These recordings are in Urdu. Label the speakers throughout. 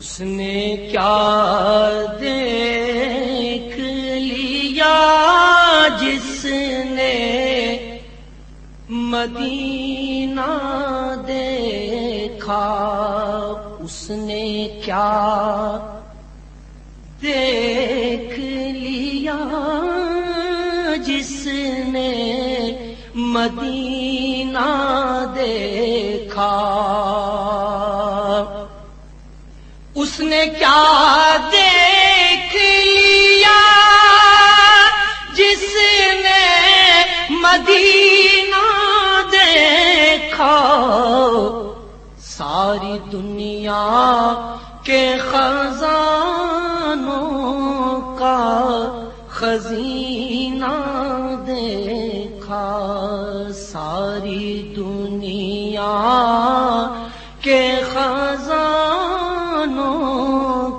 Speaker 1: اس نے کیا دیکھ لیا جس نے مدینہ دیکھا؟ اس نے کیا دیکھ لیا جس نے مدینہ دیکھا؟ کیا دیکھ لیا جس نے مدینہ دیکھا؟ ساری دنیا کے خزانوں کا خزینہ دیکھا، ساری دنیا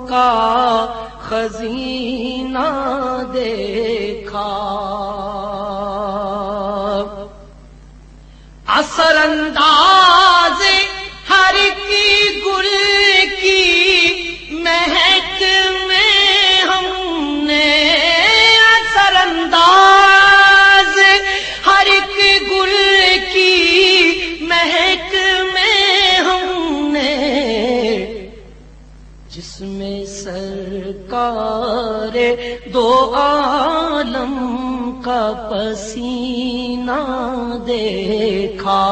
Speaker 1: کا خزینہ دیکھا۔ اثر انداز سرکار دو عالم کا پسینہ دیکھا۔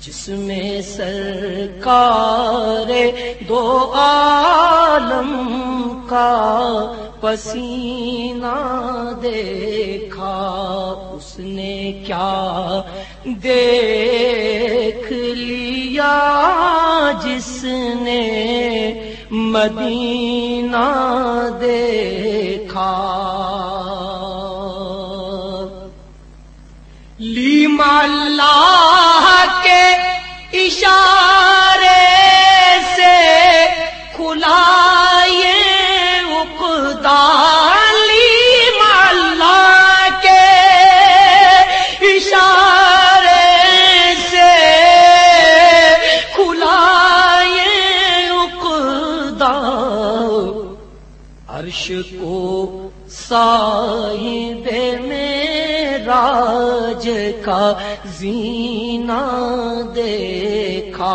Speaker 1: جس میں سرکار دو عالم کا پسینہ دیکھا۔ اس نے کیا دیکھ لیا جس نے مدینہ دیکھا۔ لیما اللہ کے اشارے سے کھلا کو صاحب میں راج کا زینہ دیکھا،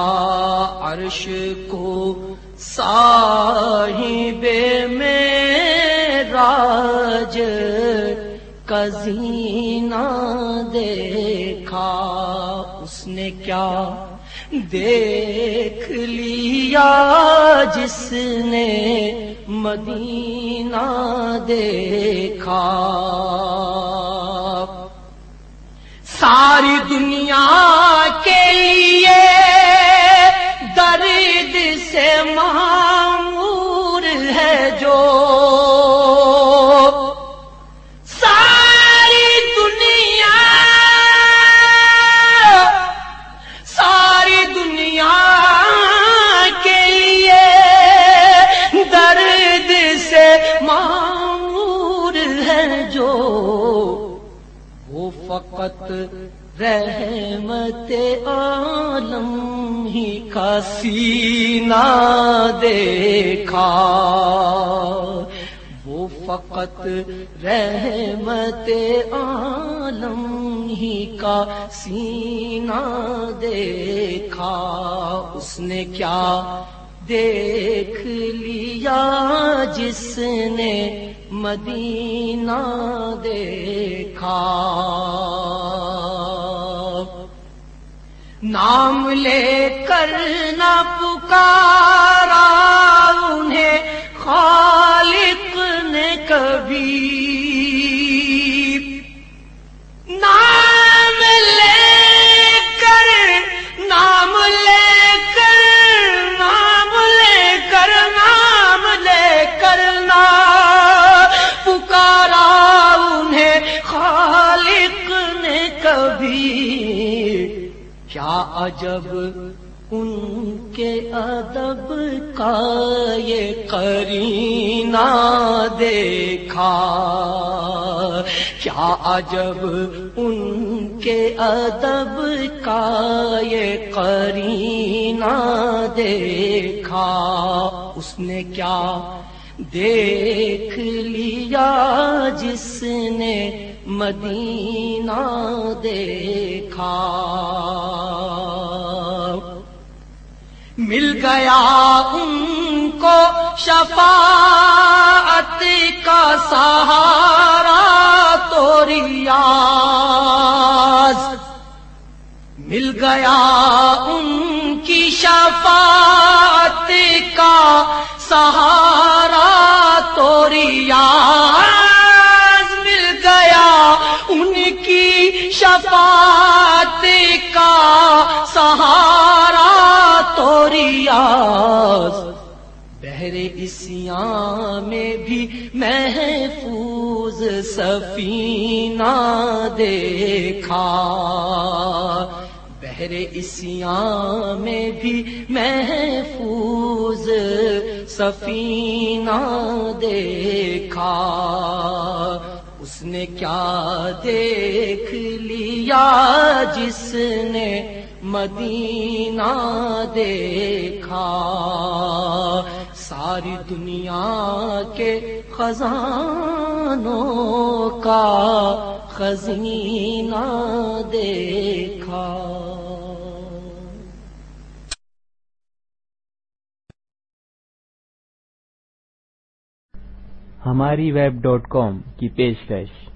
Speaker 1: عرش کو صاحب میں راج کا زینہ دیکھا۔ اس نے کیا دیکھ لیا جس نے مدینہ دیکھا۔ ساری دنیا کے لیے درد سے معمور ہے جو رحمت عالم ہی کا سینہ دیکھا۔ وہ فقط رحمت عالم ہی کا سینہ دیکھا۔ اس نے کیا دیکھ لیا؟ جس نے مدینہ دیکھا۔ نام لے کر نہ پکارا انہیں خالق نے کبھی عجب ان کے ادب کا یہ کرینہ دیکھا، کیا عجب ان کے کے ادب کا یہ قرینہ دیکھا؟ اس نے کیا دیکھ لیا جس نے مدینہ دیکھا؟ مل گیا ان کو شفاعت کا سہارا تو ریاض۔ مل گیا ان کی شفاعت کا سہارا تو ریاض۔ مل گیا ان کی شفاعت کا سہارا تو ریاض بہرے اسیاں میں بھی محفوظ سفینہ دیکھا۔ بہرے اسیاں میں بھی محفوظ سفینہ دیکھا۔ اس نے کیا دیکھ لیا جس نے مدینہ دیکھا۔ ساری دنیا کے خزانوں کا خزینہ دیکھا۔
Speaker 2: ہماری ویب ڈاٹ کام کی پیشکش۔